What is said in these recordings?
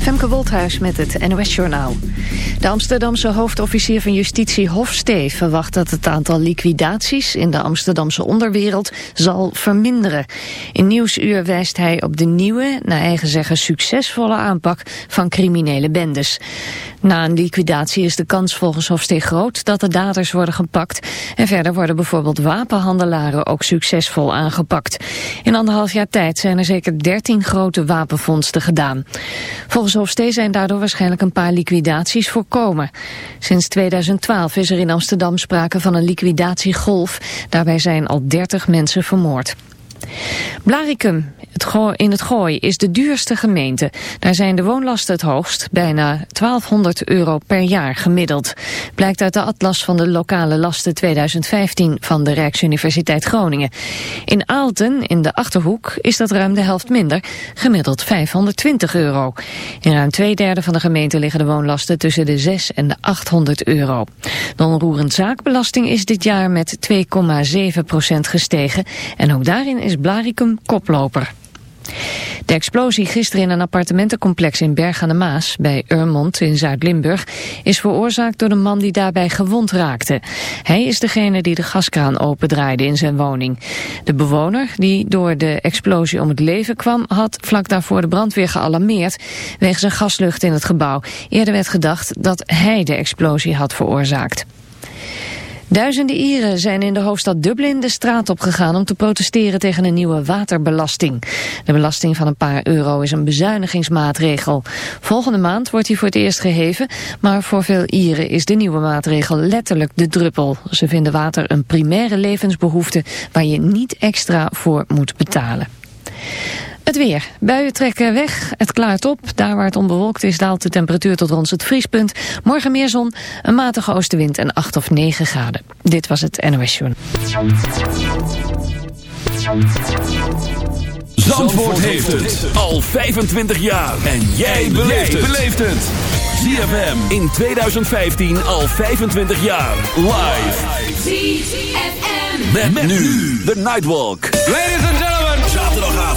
Femke Wolthuis met het NOS Journaal. De Amsterdamse hoofdofficier van justitie Hofstee verwacht dat het aantal liquidaties in de Amsterdamse onderwereld zal verminderen. In Nieuwsuur wijst hij op de nieuwe, naar eigen zeggen succesvolle aanpak van criminele bendes. Na een liquidatie is de kans volgens Hofstee groot dat de daders worden gepakt. En verder worden bijvoorbeeld wapenhandelaren ook succesvol aangepakt. In anderhalf jaar tijd zijn er zeker 13 grote wapenvondsten gedaan. Volgens Hofstee zijn daardoor waarschijnlijk een paar liquidaties voorkomen. Sinds 2012 is er in Amsterdam sprake van een liquidatiegolf. Daarbij zijn al 30 mensen vermoord. Blaricum in het Gooi is de duurste gemeente. Daar zijn de woonlasten het hoogst, bijna 1200 euro per jaar gemiddeld. Blijkt uit de atlas van de lokale lasten 2015 van de Rijksuniversiteit Groningen. In Aalten, in de Achterhoek, is dat ruim de helft minder, gemiddeld 520 euro. In ruim twee derde van de gemeente liggen de woonlasten tussen de 6 en de 800 euro. De onroerend zaakbelasting is dit jaar met 2,7% gestegen en ook daarin is Blaricum koploper. De explosie gisteren in een appartementencomplex in Berg aan de Maas, bij Urmond in Zuid-Limburg, is veroorzaakt door de man die daarbij gewond raakte. Hij is degene die de gaskraan opendraaide in zijn woning. De bewoner, die door de explosie om het leven kwam, had vlak daarvoor de brandweer gealarmeerd wegens een gaslucht in het gebouw. Eerder werd gedacht dat hij de explosie had veroorzaakt. Duizenden Ieren zijn in de hoofdstad Dublin de straat op gegaan om te protesteren tegen een nieuwe waterbelasting. De belasting van een paar euro is een bezuinigingsmaatregel. Volgende maand wordt die voor het eerst geheven, maar voor veel Ieren is de nieuwe maatregel letterlijk de druppel. Ze vinden water een primaire levensbehoefte waar je niet extra voor moet betalen. Het weer. Buien trekken weg. Het klaart op. Daar waar het onbewolkt is daalt de temperatuur tot rond het vriespunt. Morgen meer zon, een matige oostenwind en 8 of 9 graden. Dit was het NOS Journal. Zandvoort heeft het al 25 jaar. En jij beleeft het. ZFM in 2015 al 25 jaar. Live. ZFM. Met, nu de Nightwalk. Ladies and gentlemen.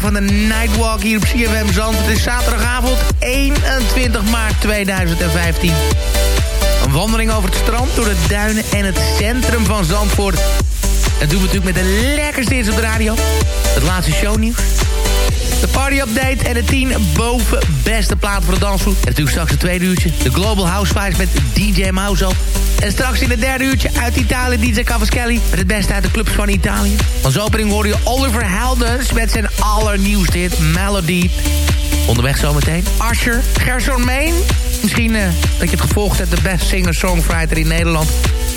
Van de Nightwalk hier op CFM Zand. Het is zaterdagavond 21 maart 2015. Een wandeling over het strand, door de duinen en het centrum van Zandvoort. Dat doen we natuurlijk met de lekkerste hits op de radio. Het laatste shownieuws. De party-update en de 10 boven beste plaat voor de dansvloer. En natuurlijk straks het tweede uurtje. De Global Housewives met DJ Mauzo. En straks in het derde uurtje uit Italië DJ Cavaschelli... met het beste uit de clubs van Italië. Als opening hoor je Oliver Heldens met zijn allernieuwste hit Melody. Onderweg zometeen Asher, Gerson Main. Misschien uh, dat je het gevolgd hebt, de best singer-songwriter in Nederland.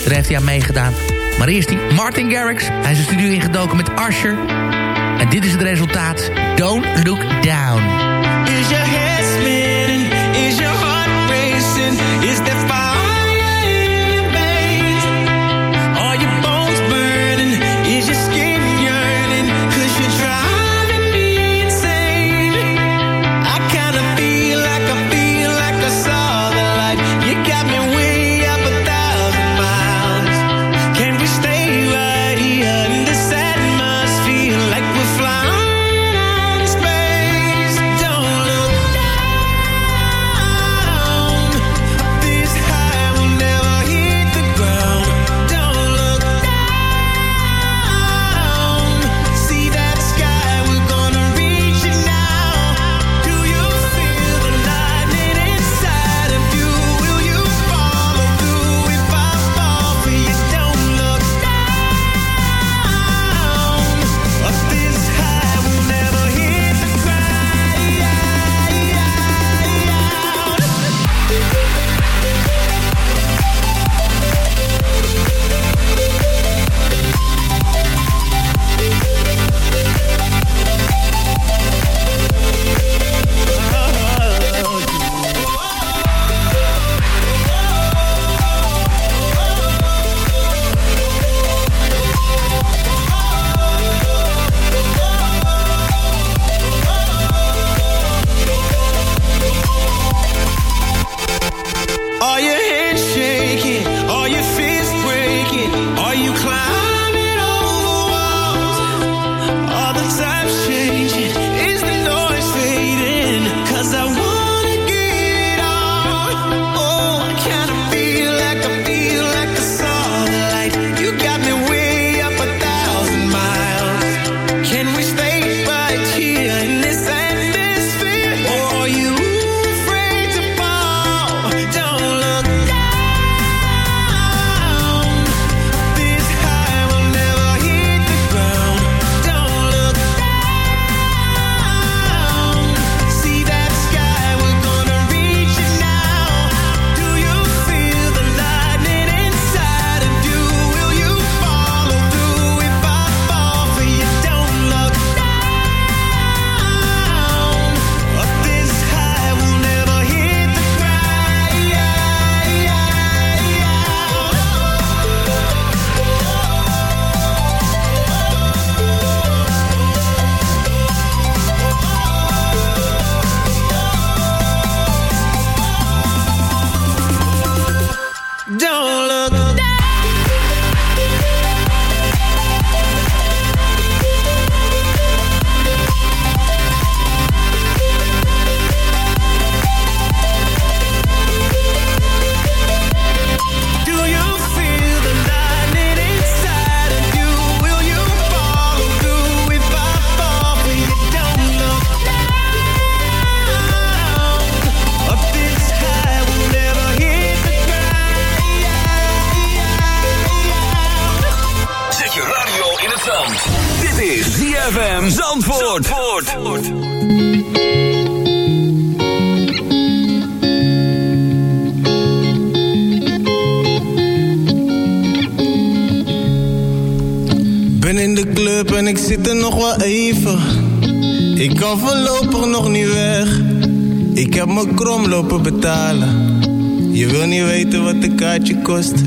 Daar heeft hij aan meegedaan. Maar eerst die Martin Garrix. Hij is een studio ingedoken met Asher. En dit is het resultaat. Don't Look Down. Is your head spinning? Is your heart racing? Is there fire?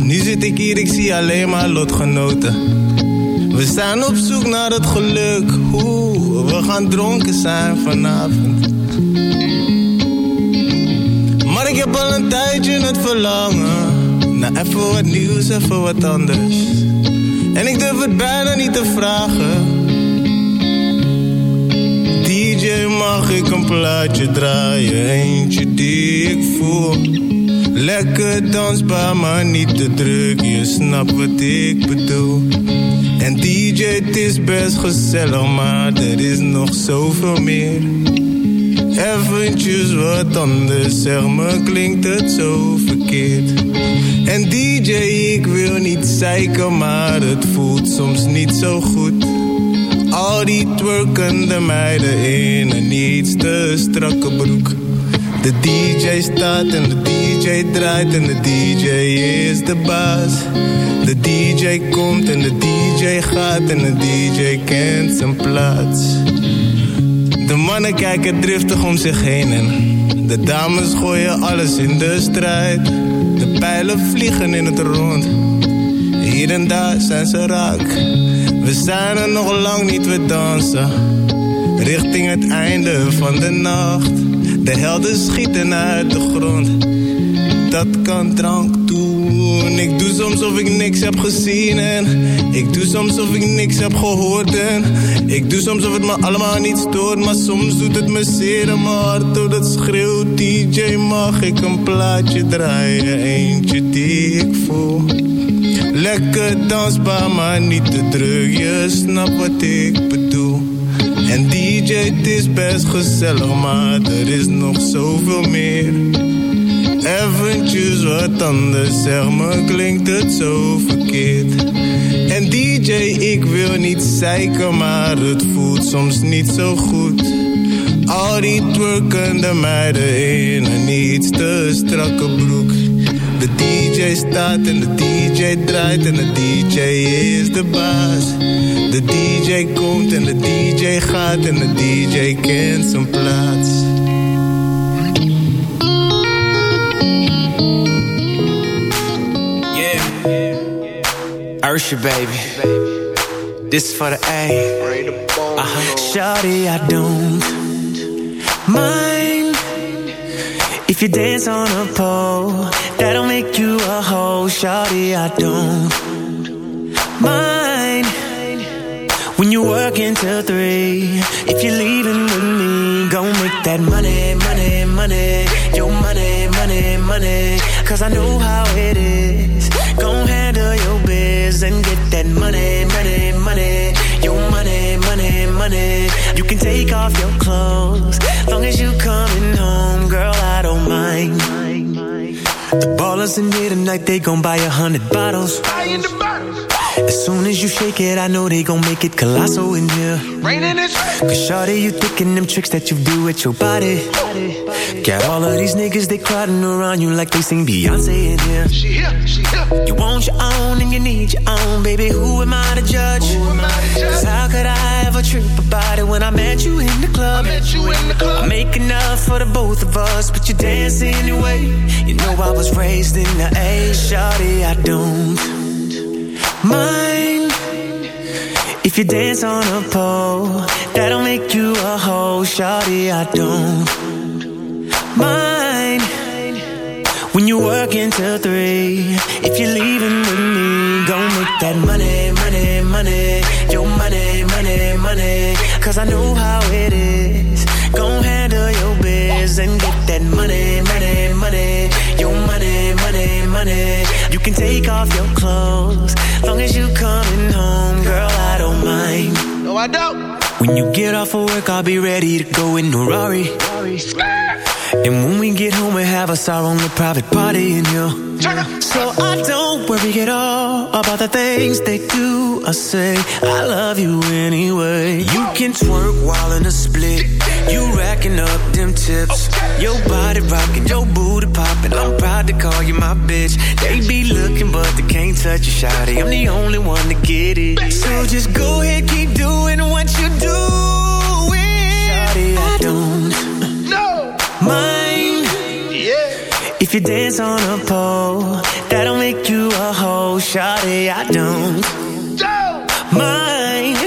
Nu zit ik hier, ik zie alleen maar lotgenoten. We staan op zoek naar het geluk. Oeh, we gaan dronken zijn vanavond. Maar ik heb al een tijdje het verlangen. Naar even wat nieuws, even wat anders. En ik durf het bijna niet te vragen. Mag ik een plaatje draaien? Eentje die ik voel. Lekker dansbaar, maar niet te druk. Je snapt wat ik bedoel. En DJ, het is best gezellig, maar er is nog zoveel meer. Eventjes wat anders, zeg me, klinkt het zo verkeerd. En DJ, ik wil niet zeiken, maar het voelt soms niet zo goed. Al die twerkende meiden in een iets te strakke broek. De DJ staat en de DJ draait en de DJ is de baas. De DJ komt en de DJ gaat en de DJ kent zijn plaats. De mannen kijken driftig om zich heen en de dames gooien alles in de strijd. De pijlen vliegen in het rond, hier en daar zijn ze raak. We zijn er nog lang niet, we dansen, richting het einde van de nacht. De helden schieten uit de grond, dat kan drank doen. Ik doe soms of ik niks heb gezien en ik doe soms of ik niks heb gehoord en ik doe soms of het me allemaal niet stoort, maar soms doet het me zeer in mijn hart door dat schreeuwt DJ mag ik een plaatje draaien, eentje die ik voel. Lekker dansbaar, maar niet te druk, je snapt wat ik bedoel. En DJ, het is best gezellig, maar er is nog zoveel meer. Eventjes wat anders, zeg me, klinkt het zo verkeerd. En DJ, ik wil niet zeiken, maar het voelt soms niet zo goed. Al die twerkende meiden in een iets te strakke broek. De DJ staat en de DJ draait en de DJ is de baas. De DJ komt en de DJ gaat en de DJ kent zijn plaats. Yeah. Ursha, baby. This is for the A. Uh-huh. Shawty, I don't mind if you dance on a pole. That'll make you a hoe. Shawty, I don't mind when you work until three. If you're leaving with me, go make that money, money, money. Your money, money, money. Cause I know how it is. Go handle your biz and get that money, money, money. Your money, money, money. You can take off your clothes. Long as you coming home, girl, I don't mind. The ballers in here tonight, they gon' buy a hundred bottles. As soon as you shake it, I know they gon' make it colossal in here. Cause shawty, you thinking them tricks that you do with your body. Got all of these niggas, they crowding around you like they sing Beyonce in here. She here, she here. You want your own and you need your own, baby. Who am I to judge? Who am I to judge? Cause how could I ever trip about it when I met you in the club? I met you in the club. I make enough for the both of us, but you dance anyway. You know I was raised in the A, shawty, I don't mind if you dance on a pole. That'll make you a hoe, shawty, I don't mind when you work until three. If you're leaving with me, go make that money, money, money. Your money, money, money. Cause I know how it is. Go handle your biz and get that money, money. Your money, money, money. You can take off your clothes. Long as you coming home, girl, I don't mind. No, I don't. When you get off of work, I'll be ready to go in the Rari. And when we get home, we have us our own little private party in here. So I don't worry at all about the things they do or say. I love you anyway. You can twerk while in a split. You racking up them tips. Your body rocking, your booty popping. I'm proud to call you my bitch. They be looking, but they can't touch you, shawty. I'm the only one to get it. So just go ahead, keep doing what you doing. Shawty, I don't No. mind Yeah. if you dance on a pole. That'll make you a hoe, shawty. I don't mind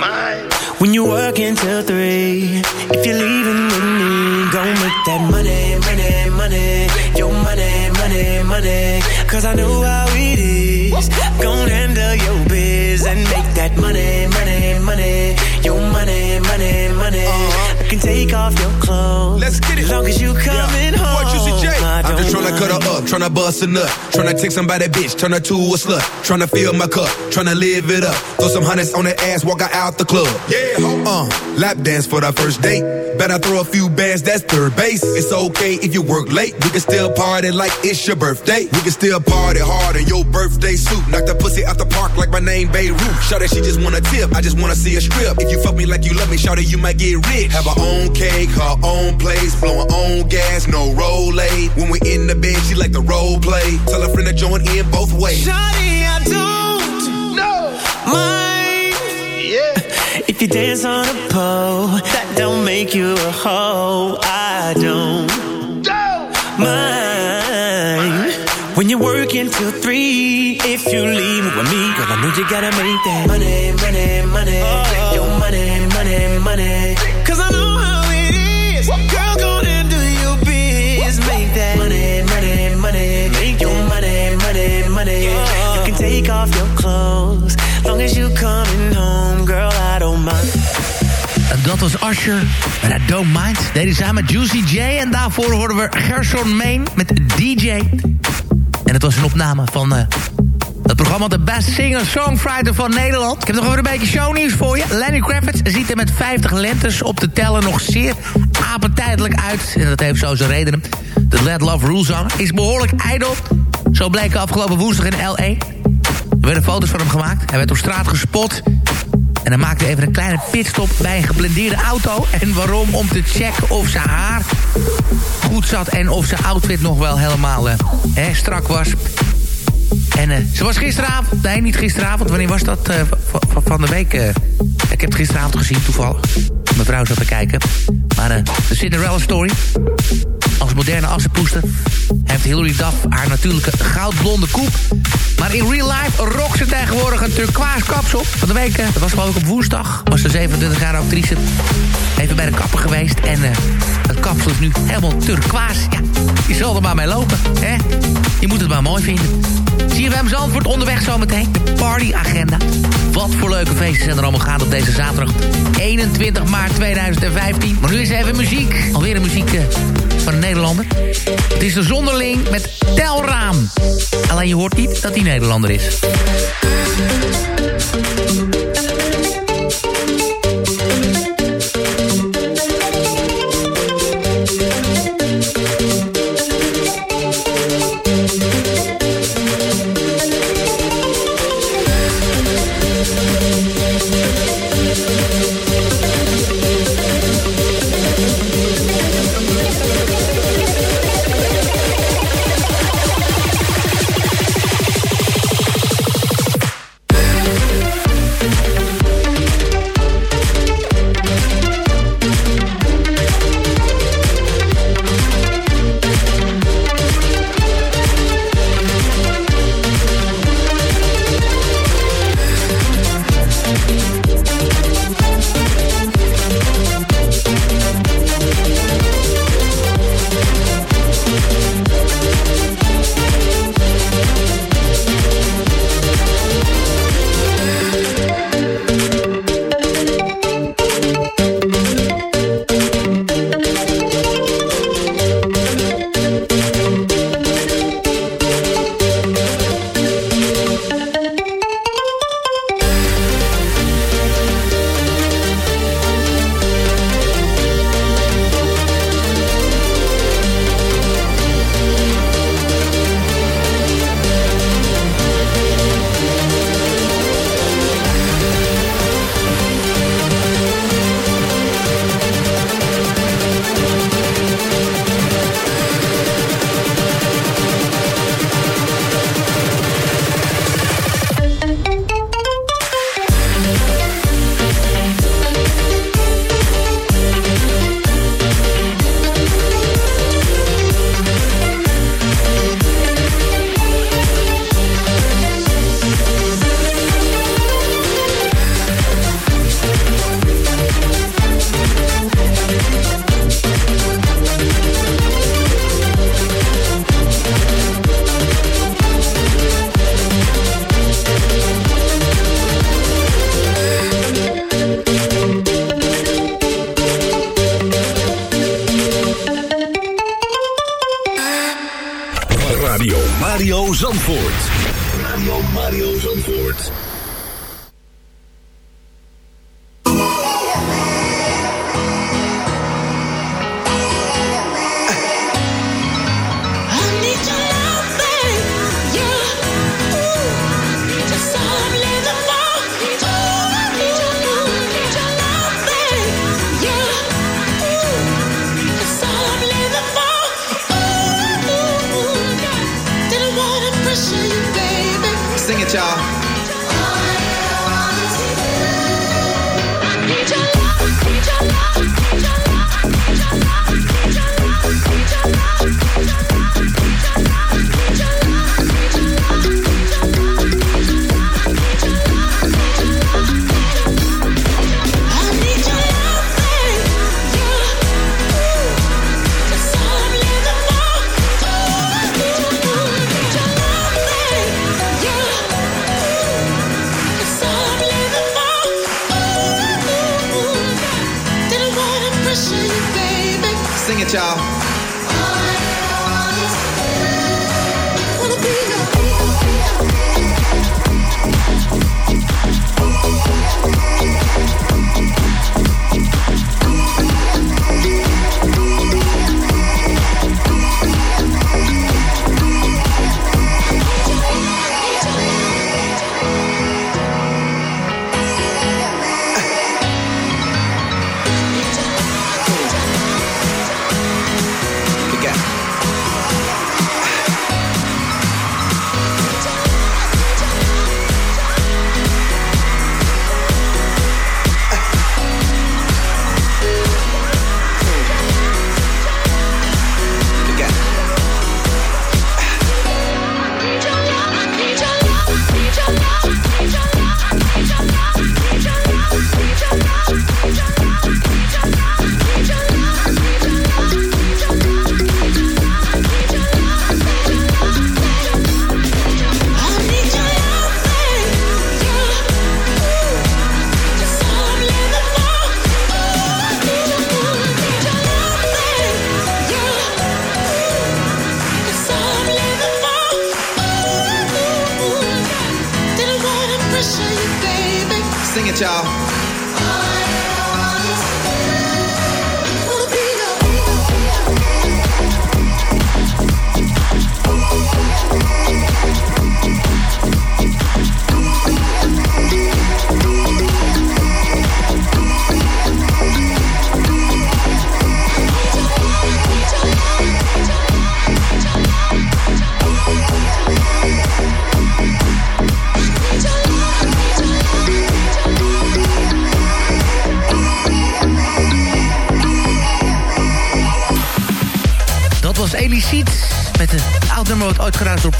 Mine. when you work until three. If you're leaving with me, go make that money, money, money. Your money, money, money. Cause I know how it is. Go handle your biz and make that money, money, money. Your money, money, money. I can take off your clothes. Let's get it. Long as you coming yeah. home. What you suggest? I'm just trying to cut her up, trying to bust a nut, to take somebody bitch, turn her to a slut, Trying to fill my cup, trying to live it up. Throw some hundreds on her ass, walk her out the club. Yeah, hold uh, lap dance for the first date. Better throw a few bands, that's third base. It's okay if you work late. We can still party like it's your birthday. We can still party hard in your birthday suit. Knock the pussy out the park like my name Beirut. Shout that she just wanna tip, I just wanna see a strip. If you fuck me like you love me, shout that you might get rich. Have a own cake, her own place, blowing own gas, no roll When we in the bed, she like the role play. Tell a friend to join in both ways. Shawty, I don't No. mind Yeah. if you dance on a pole. That don't make you a hoe. I don't Don't. mind when you work until three. If you leave with me, girl, I know you gotta make that money, money, money. Oh. Your money, money, money. Take off your clothes. Long as you coming home, girl, I don't mind. En dat was Usher met I Don't Mind. Deden samen met Juicy J. En daarvoor hoorden we Gerson Main met DJ. En het was een opname van eh, het programma The Best Singer-Songwriter van Nederland. Ik heb nog even een beetje shownieuws voor je. Lenny Kravitz ziet er met 50 lentes op te tellen nog zeer apetijdelijk uit. En dat heeft zo zijn redenen. De Let Love Rule zanger is behoorlijk ijdel. Zo bleek afgelopen woensdag in L.A. Er werden foto's van hem gemaakt. Hij werd op straat gespot. En hij maakte even een kleine pitstop bij een geblendeerde auto. En waarom? Om te checken of zijn haar goed zat... en of zijn outfit nog wel helemaal eh, strak was. En eh, ze was gisteravond... Nee, niet gisteravond. Wanneer was dat? eh, van de week. ik heb het gisteravond gezien, toevallig. Mijn vrouw zat te kijken. Maar de Cinderella story... Als moderne assenpoester heeft Hilary Duff haar natuurlijke goudblonde koep. Maar in real life rockt ze tegenwoordig een turquoise kapsel. Van de week, eh, dat was geloof ik op woensdag, was de 27 jaar actrice even bij de kapper geweest. En eh, het kapsel is nu helemaal turquoise. Ja, je zal er maar mee lopen, hè? Je moet het maar mooi vinden. CFM Zandvoort onderweg zometeen. Partyagenda. Wat voor leuke feesten zijn er allemaal gaan op deze zaterdag 21 maart 2015. Maar nu is even muziek. Alweer een muziek van een Nederlander. Het is de zonderling met Telraam. Alleen je hoort niet dat hij Nederlander is.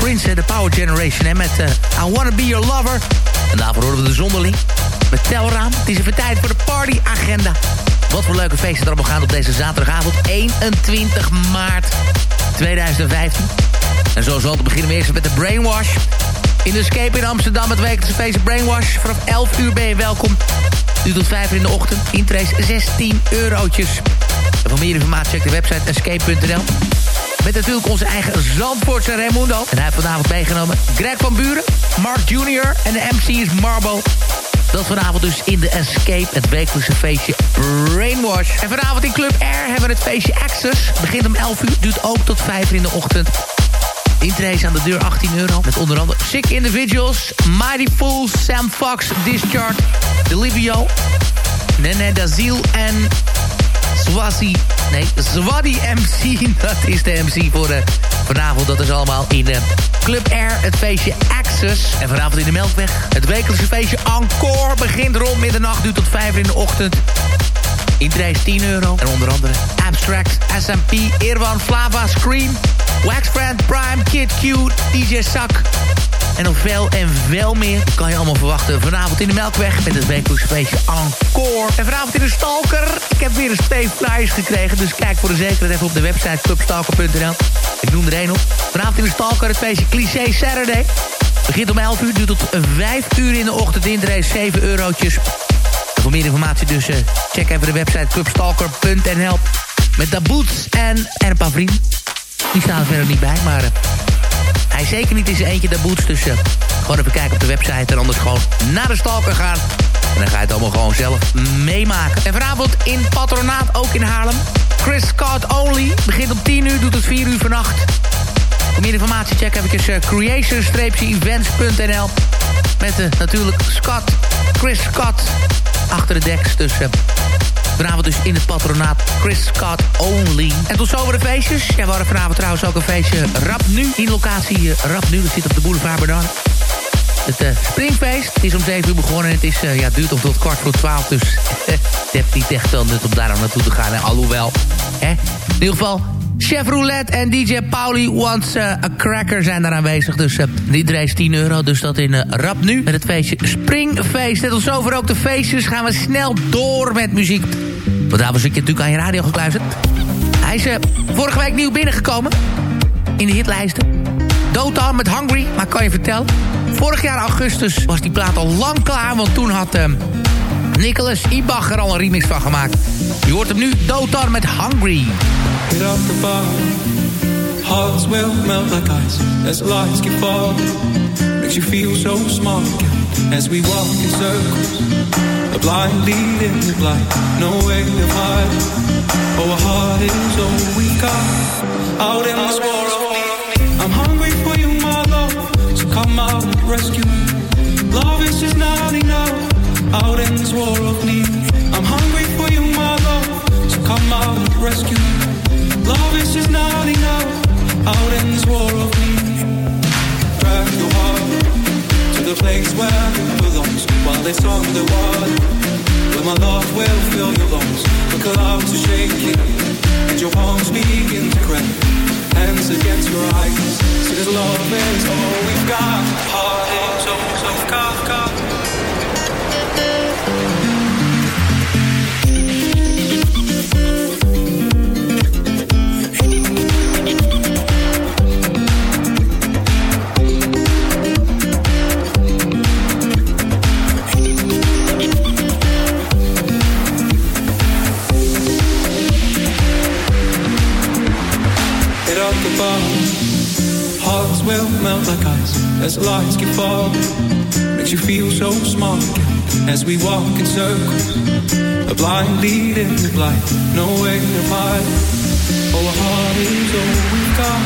De Power Generation. Hè, met uh, I Wanna Be Your Lover. En daarvoor horen we de zonderling. Met telraam. Het is even tijd voor de partyagenda. Wat voor leuke feesten er allemaal gaan op deze zaterdagavond. 21 maart 2015. En zoals altijd beginnen we eerst met de Brainwash. In de Escape in Amsterdam het wekelijkse feest Brainwash. Vanaf 11 uur ben je welkom. Nu tot 5 uur in de ochtend. Intrace 16 eurotjes. En voor meer informatie check de website escape.nl. Met natuurlijk onze eigen Zandvoortse Raimundo. En hij heeft vanavond meegenomen Greg van Buren, Mark Jr. en de MC is Marbo. Dat vanavond dus in de Escape, het wekelijkse feestje Brainwash. En vanavond in Club Air hebben we het feestje Access. Begint om 11 uur, duurt ook tot 5 uur in de ochtend. Intrace aan de deur 18 euro. Met onder andere Sick Individuals, Mighty Fools, Sam Fox, Discharge, Delivio, Nene Daziel en Swazi. Nee, Swadi MC. Dat is de MC voor uh, vanavond. Dat is allemaal in uh, Club Air, het feestje Access. En vanavond in de Melkweg. Het wekelijkse feestje Encore begint rond middernacht. Duurt tot 5 in de ochtend. Intrace 10 euro. En onder andere Abstract, SMP, Irwan, Flava, Scream... Waxbrand, Prime, Kid Q, DJ Sak... En nog veel en veel meer kan je allemaal verwachten vanavond in de Melkweg... met het wekelijkse feestje Encore. En vanavond in de Stalker. Ik heb weer een twee flyers gekregen... dus kijk voor de zekerheid even op de website clubstalker.nl. Ik noem er één op. Vanavond in de Stalker het feestje Cliché Saturday. Begint om 11 uur, duurt tot 5 uur in de ochtend. Intrace 7 eurotjes. voor meer informatie dus uh, check even de website clubstalker.nl. Met de boots en, en een paar vrienden. Die staan er verder niet bij, maar... Uh, hij zeker niet in zijn eentje de boots. Dus gewoon even kijken op de website en anders gewoon naar de stalker gaan. En dan ga je het allemaal gewoon zelf meemaken. En vanavond in Patronaat, ook in Haarlem. Chris Scott Only. Begint om 10 uur, doet het 4 uur vannacht. Voor meer informatie check even uh, creation-events.nl. Met uh, natuurlijk Scott, Chris Scott, achter de deks. Dus vanavond dus in het patronaat Chris Scott Only. En tot zover de feestjes. We hadden vanavond trouwens ook een feestje Rap Nu. In locatie Rap Nu, dat zit op de boulevard Bernard. Het uh, springfeest is om 7 uur begonnen. En het is, uh, ja, duurt om tot kwart voor 12. Dus het heeft niet echt dan om daar naartoe te gaan. Hè. Alhoewel, hè. in ieder geval... Chef Roulette en DJ Pauli Wants uh, a Cracker zijn daar aanwezig. Dus uh, is 10 euro. Dus dat in uh, rap nu. Met het feestje Springfeest. En tot zover ook de feestjes. Gaan we snel door met muziek. Want daarvoor zit je natuurlijk aan je radio gekluisterd. Hij is vorige week nieuw binnengekomen. In de hitlijsten. Dotan met Hungry. Maar kan je vertellen... Vorig jaar augustus was die plaat al lang klaar, want toen had um, Nicholas Ibach er al een remix van gemaakt. Je hoort hem nu doodar met Hungry. Get up the bar, hearts will melt like ice as lights keep falling. Makes you feel so smart again as we walk in circles. A blind lead in the blind, no way of hiding. Oh, our heart is all we got out in this war of. I'm hungry for you, my love, so come out and rescue me. Love is just not enough out in this war of need. I'm hungry for you, my love. So come out and rescue me. Love is just not enough out in this. Drag your heart to the place where it belongs while on the. Where my love will fill your lungs. And your. Hands against your eyes. See, this love is all we've got. All we've got. got. Melt like ice as the lights keep falling. Makes you feel so small again as we walk in circles. A blind lead in the blind, no way to hide. Oh, a heart is all we've got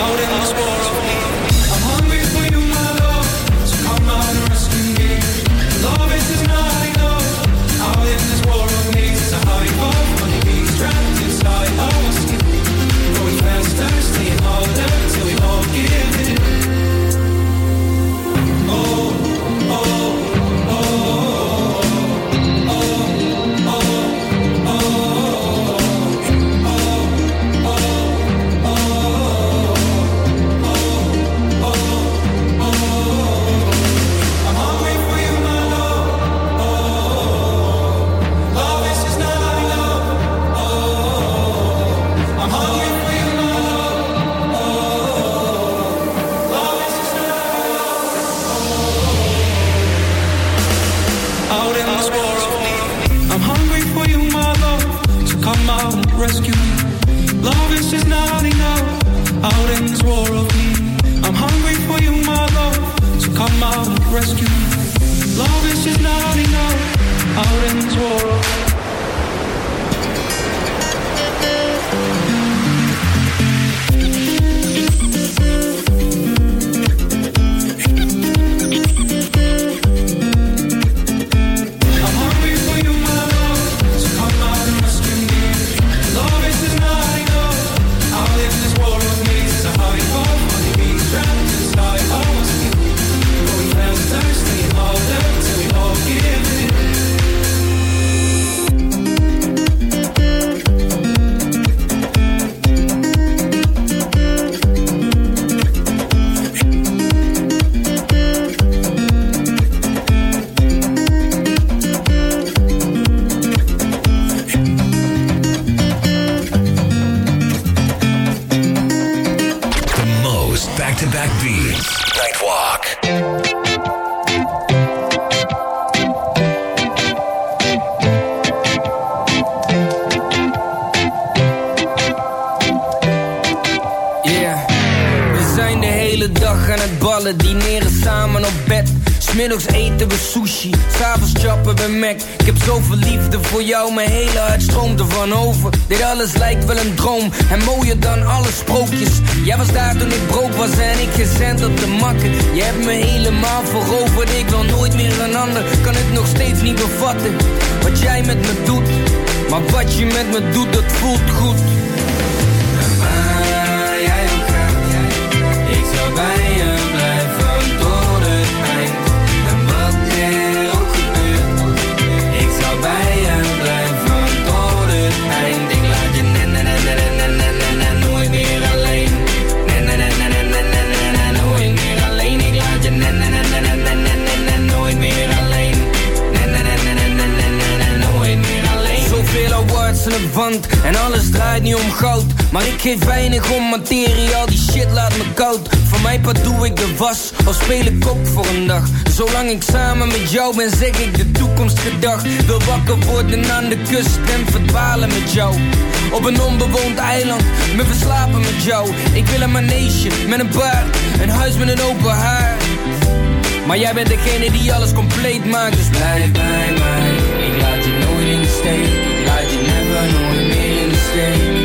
out in this war of mooier dan alle sprookjes. Jij was daar toen ik brood was en ik gezend op de makken. Je hebt me helemaal veroverd, ik wil nooit meer een ander. Kan het nog steeds niet bevatten, wat jij met me doet. Maar wat je met me doet, dat voelt goed. En alles draait niet om goud. Maar ik geef weinig om materie Al die shit laat me koud. Voor mij pad doe ik de was? Of speel ik kop voor een dag? Zolang ik samen met jou ben zeg ik de toekomst gedag Wil wakker worden aan de kust En verdwalen met jou. Op een onbewoond eiland Me verslapen met jou. Ik wil een manege met een paard Een huis met een open haar. Maar jij bent degene die alles compleet maakt. Dus blijf bij mij. Ik laat je nooit in de steek nooit meer in de steek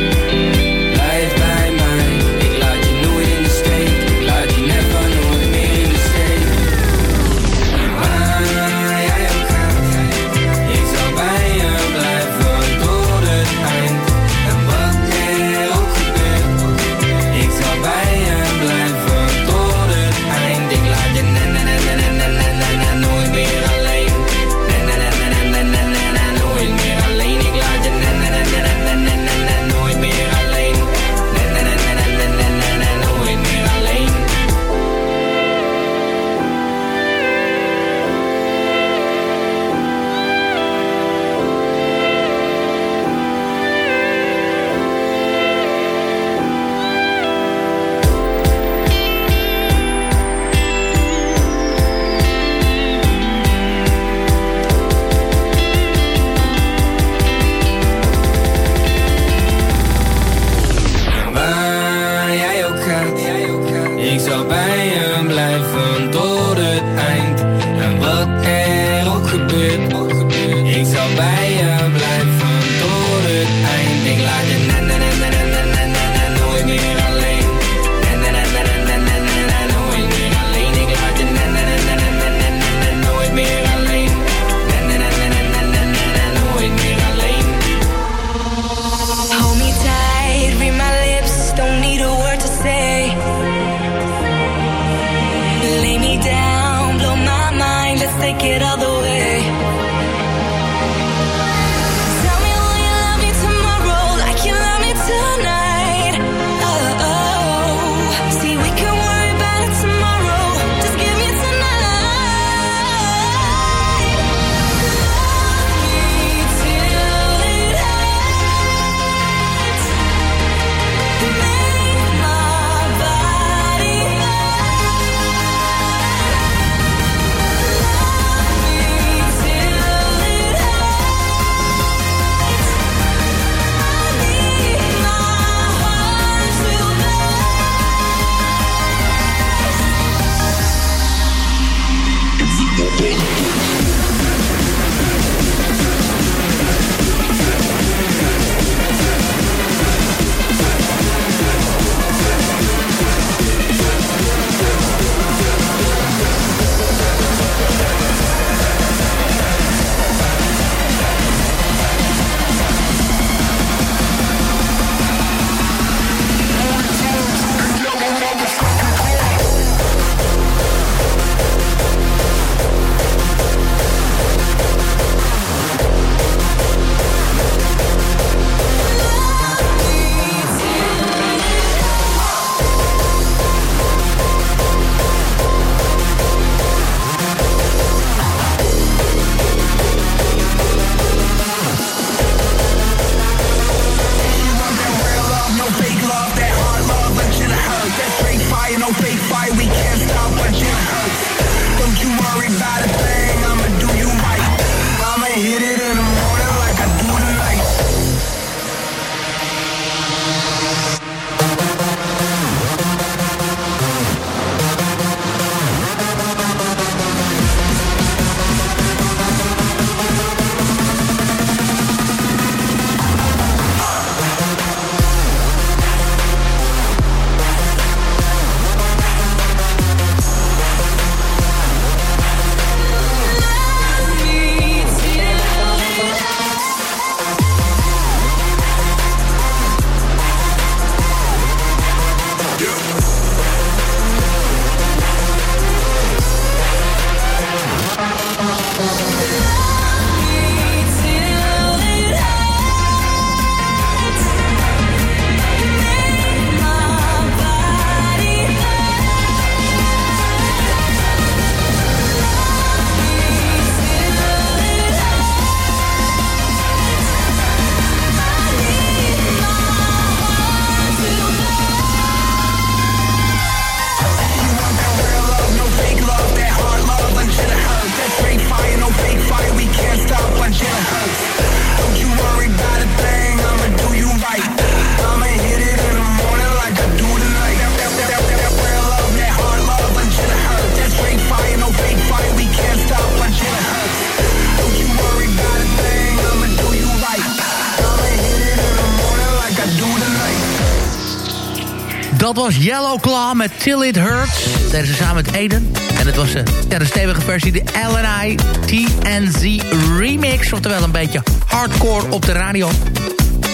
Met Till It Hurts. Ze samen met Eden. En het was uh, de stevige versie, de LNI TNZ Remix. Oftewel een beetje hardcore op de radio.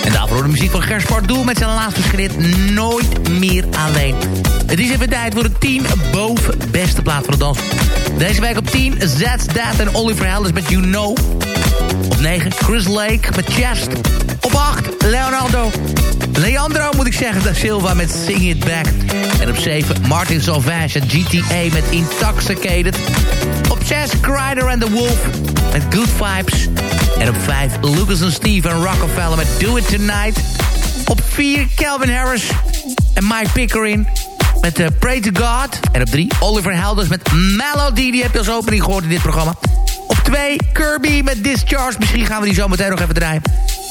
En daarvoor de muziek van Gersport Doel met zijn laatste verschrift Nooit meer alleen. Het is even tijd voor de 10 boven beste plaat van de dans. Deze week op 10, Zed's Dad en Oliver Helders met You Know. Op 9, Chris Lake met Chest. Op 8, Leonardo. Leandro moet ik zeggen, da Silva met Sing It Back. En op 7, Martin Salvage en GTA met Intoxicated. Op 6, Crider and the Wolf met Good Vibes. En op 5, Lucas en Steve en Rockefeller met Do It Tonight. Op 4, Calvin Harris en Mike Pickering met uh, Pray to God. En op 3, Oliver Helders met Melody. Die heb je als opening gehoord in dit programma. Op 2, Kirby met Discharge. Misschien gaan we die zo meteen nog even draaien.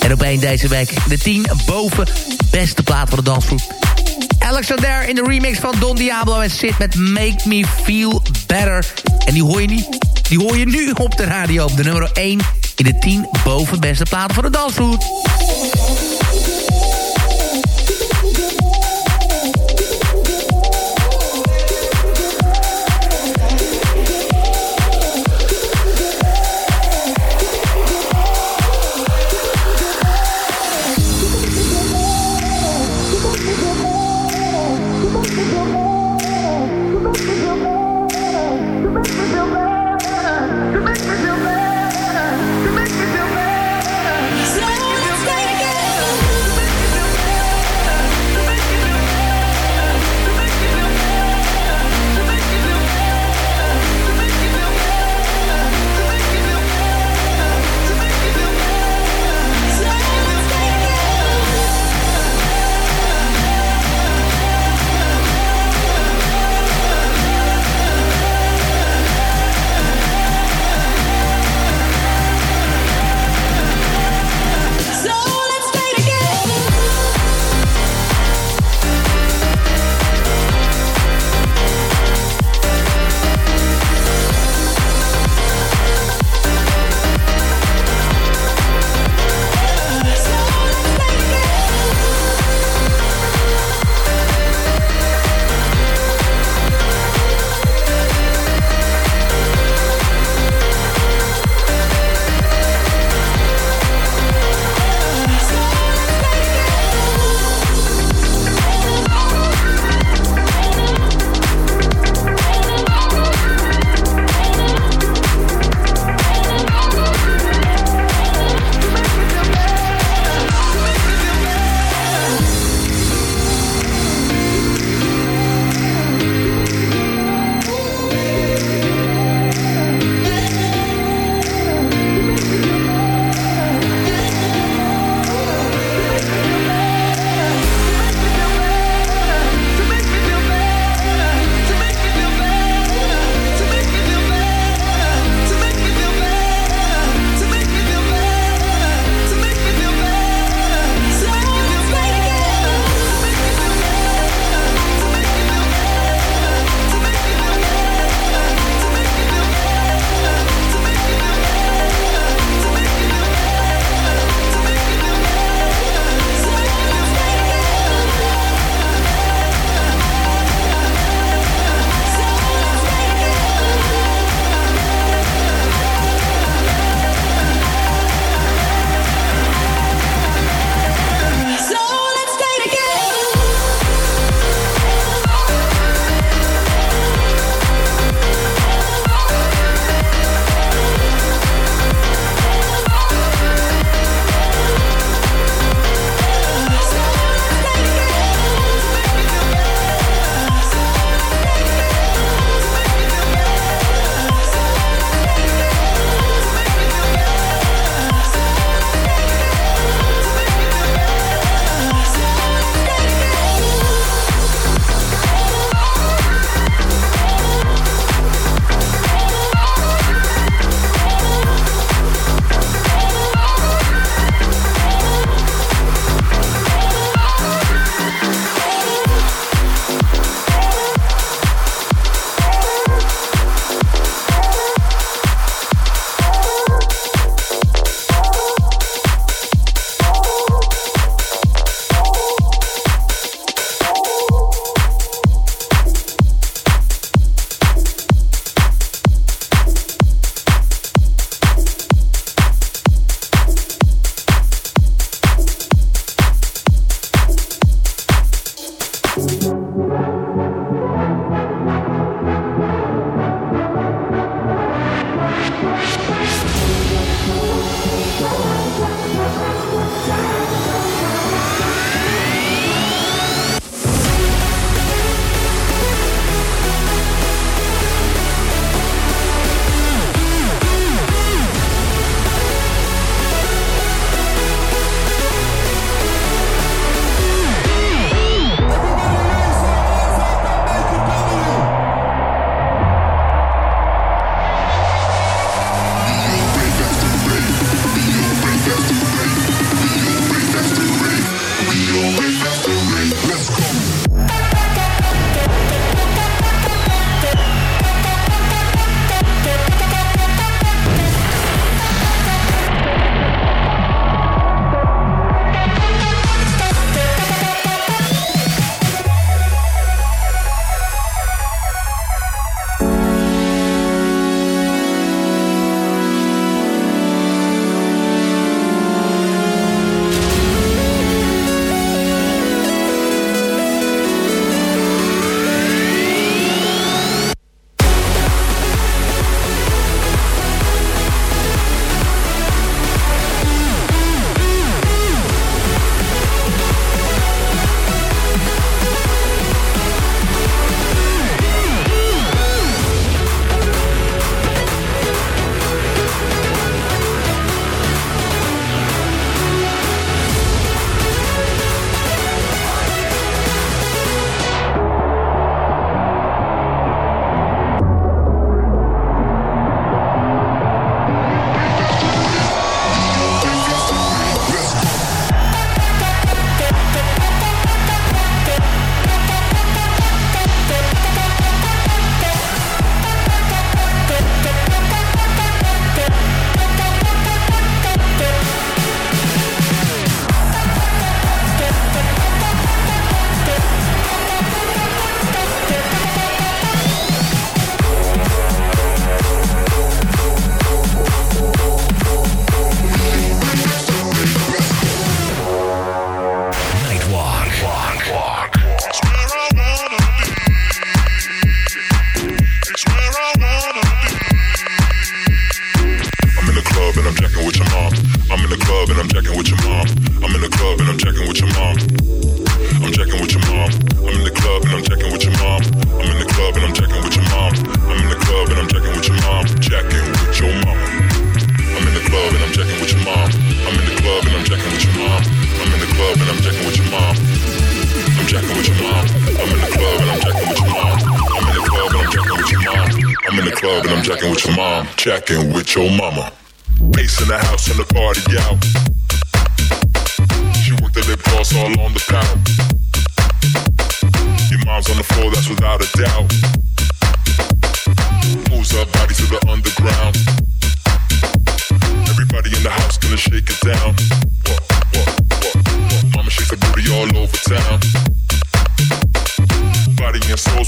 En op 1 deze week de 10 boven beste plaat voor de dansvloer. Alexander in de remix van Don Diablo en Sid met Make Me Feel Better. En die hoor je niet. Die hoor je nu op de radio op de nummer 1 in de 10 boven beste platen voor de dansvloer.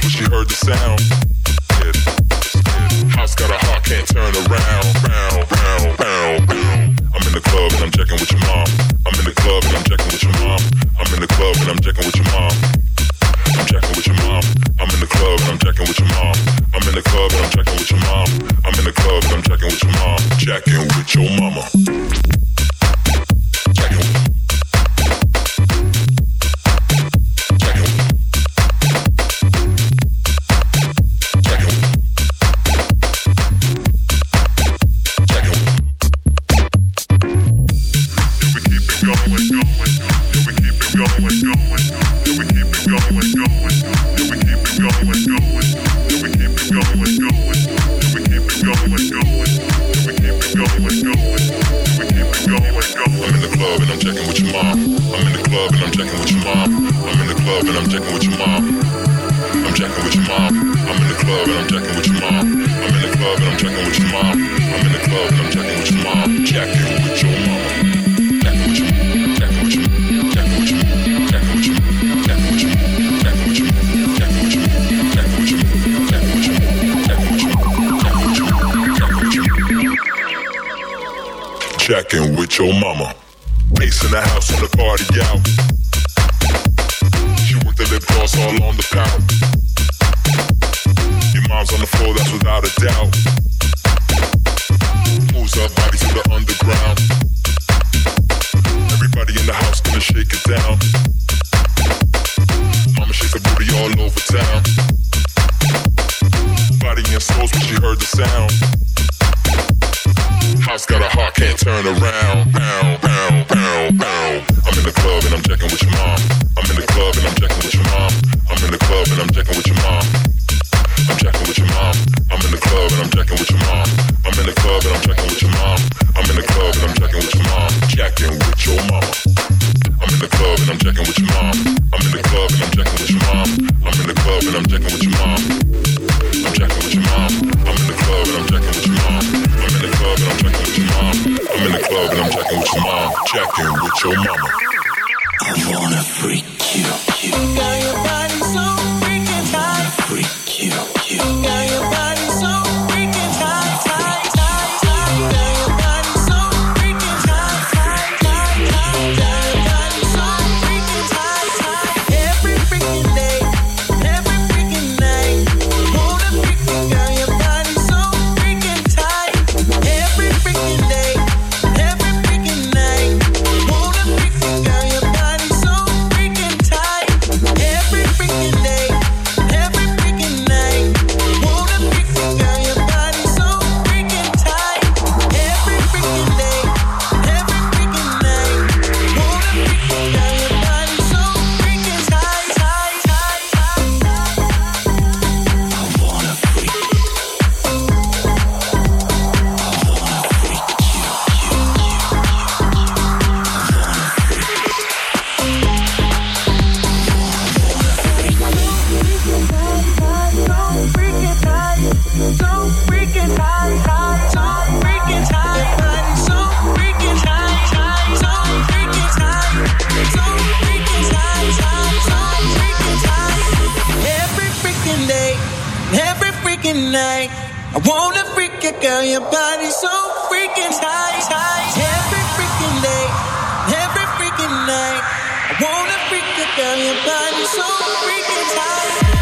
when she heard the sound. House got heart, can't turn around. I'm in the club and I'm with your mom. I'm in the club and I'm with your mom. I'm in the club and I'm with your mom. I'm with your mom. I'm in the club and I'm with your mom. I'm in the club and I'm with your mom. I'm in the club and I'm with your mom. Checking with your mama. house got a heart, can't turn around. Bow, bow, bow, bow. I'm in the club and I'm checking with your mom. I'm in the club and I'm checking with your mom. I'm in the club and I'm checking with your mom. I'm checking with your mom. I'm in the club and I'm checking with your mom. I'm in the club and I'm checking with your mom. I'm in the club and I'm checking with your mom. Checking with your mom. I'm in the club and I'm checking with your mom. checking with your mama. tonight. I wanna freak you, girl. Your body's so freaking tight. high. Every freaking day, every freaking night. I wanna freak you, girl. Your body's so freaking tight.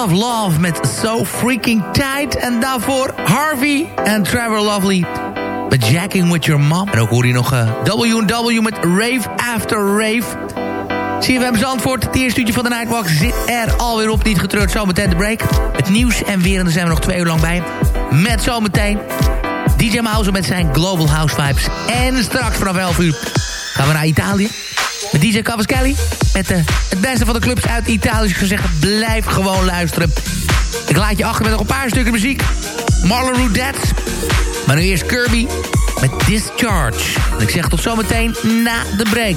Tough Love met So Freaking Tight. En daarvoor Harvey en Trevor Lovely met Jacking With Your Mom. En ook hoor je nog W&W met Rave After Rave. CFM Zandvoort, het eerste uurtje van de Nightwalk zit er alweer op. Niet getreurd, zometeen de break. Het nieuws en weer, en daar zijn we nog twee uur lang bij. Met zometeen DJ Mouse met zijn Global House Vibes. En straks vanaf 11 uur gaan we naar Italië. Met DJ Cavaschelli. Met uh, het beste van de clubs uit Italië. Zeggen, blijf gewoon luisteren. Ik laat je achter met nog een paar stukken muziek. Marlon Roudette. Maar nu eerst Kirby met Discharge. En ik zeg tot zometeen na de break.